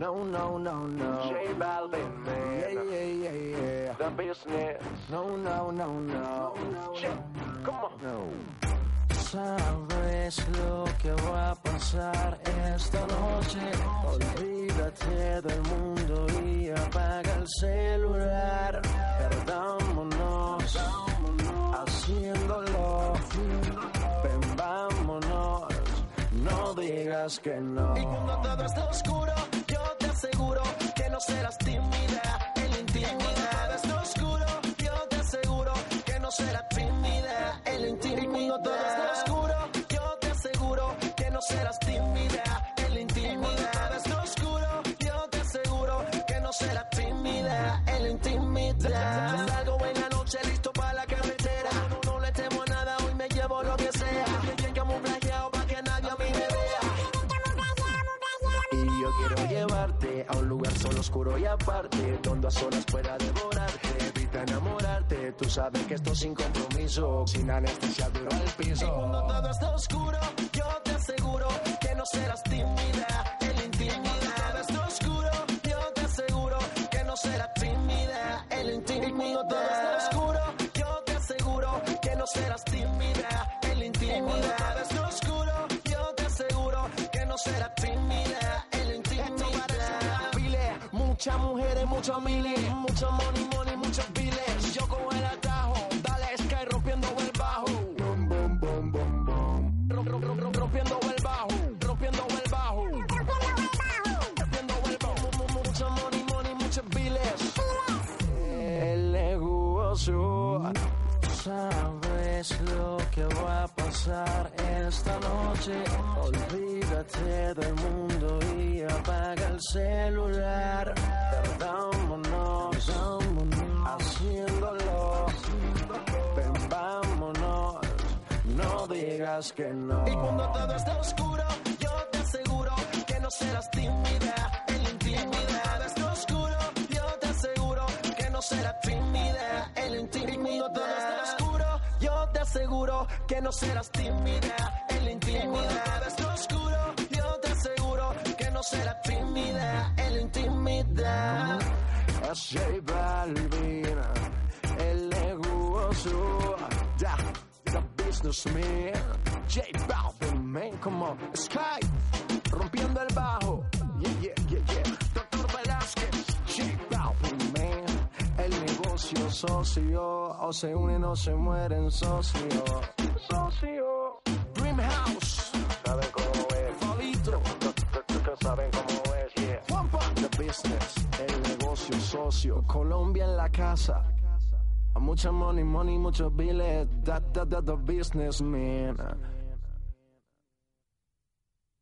No, no, no, no. J Balvin, man. Yeah, yeah, yeah, yeah. The business. No, no, no, no. Shit. Come on. No. Sabes lo que va a pasar esta noche. Olvídate del mundo y apaga el celular. Perdámonos haciéndolo. Ven, vámonos. No digas que no. Y cuando todo está oscuro, aseguro que no serás tímida en la intimidad. Está oscuro, yo te aseguro que no serás tímida en la intimidad. Todo está oscuro, yo te aseguro que no serás tímida en la intimidad. Está oscuro, yo te aseguro que no serás tímida en la intimidad. Quiero llevarte a un lugar solo oscuro y aparte, donde a solas pueda devorarte, evita enamorarte. Tú sabes que esto sin compromiso, sin anestesia duro al Y piso. cuando todo está oscuro, yo te aseguro que no serás tímida en la intimidad. Está oscuro, yo te aseguro que no serás tímida en la intimidad. Y cuando todo está muchas mujeres, muchos miles, mucho money, money, muchos biles. Yo con el atajo, dale sky rompiendo el bajo. Bom, bom, bom, bom, bom. Rom- rom- rom- rom- Rompiendo el bajo, rompiendo el bajo. Rompiendo el bajo. Mu- mu- Mucho money, money, muchos biles. El negocio. Sabes lo que va a pasar esta noche. Olvídate del mundo y apaga el celular. Digas que no. Y cuando todo está oscuro, yo te aseguro que no serás tímida en la intimidad. Está oscuro, yo te aseguro que no serás tímida en la intimidad. Todo está oscuro, yo te aseguro que no serás tímida en la intimidad. Está oscuro, yo te aseguro que no serás tímida en la intimidad. J Balvin, el negocio, businessman, J Balvin, man, come on, Sky, rompiendo el bajo, yeah, yeah, yeah, yeah, Doctor Velázquez, J Balvin, man, el negocio socio, o se unen o se mueren socio, socio, Dream House, Saben cómo es. Fabito, Saben cómo es, yeah. Juanpa, the business, el negocio socio, Colombia en la casa. Mucha money, money, muchos biles, that, that, that, the business, man.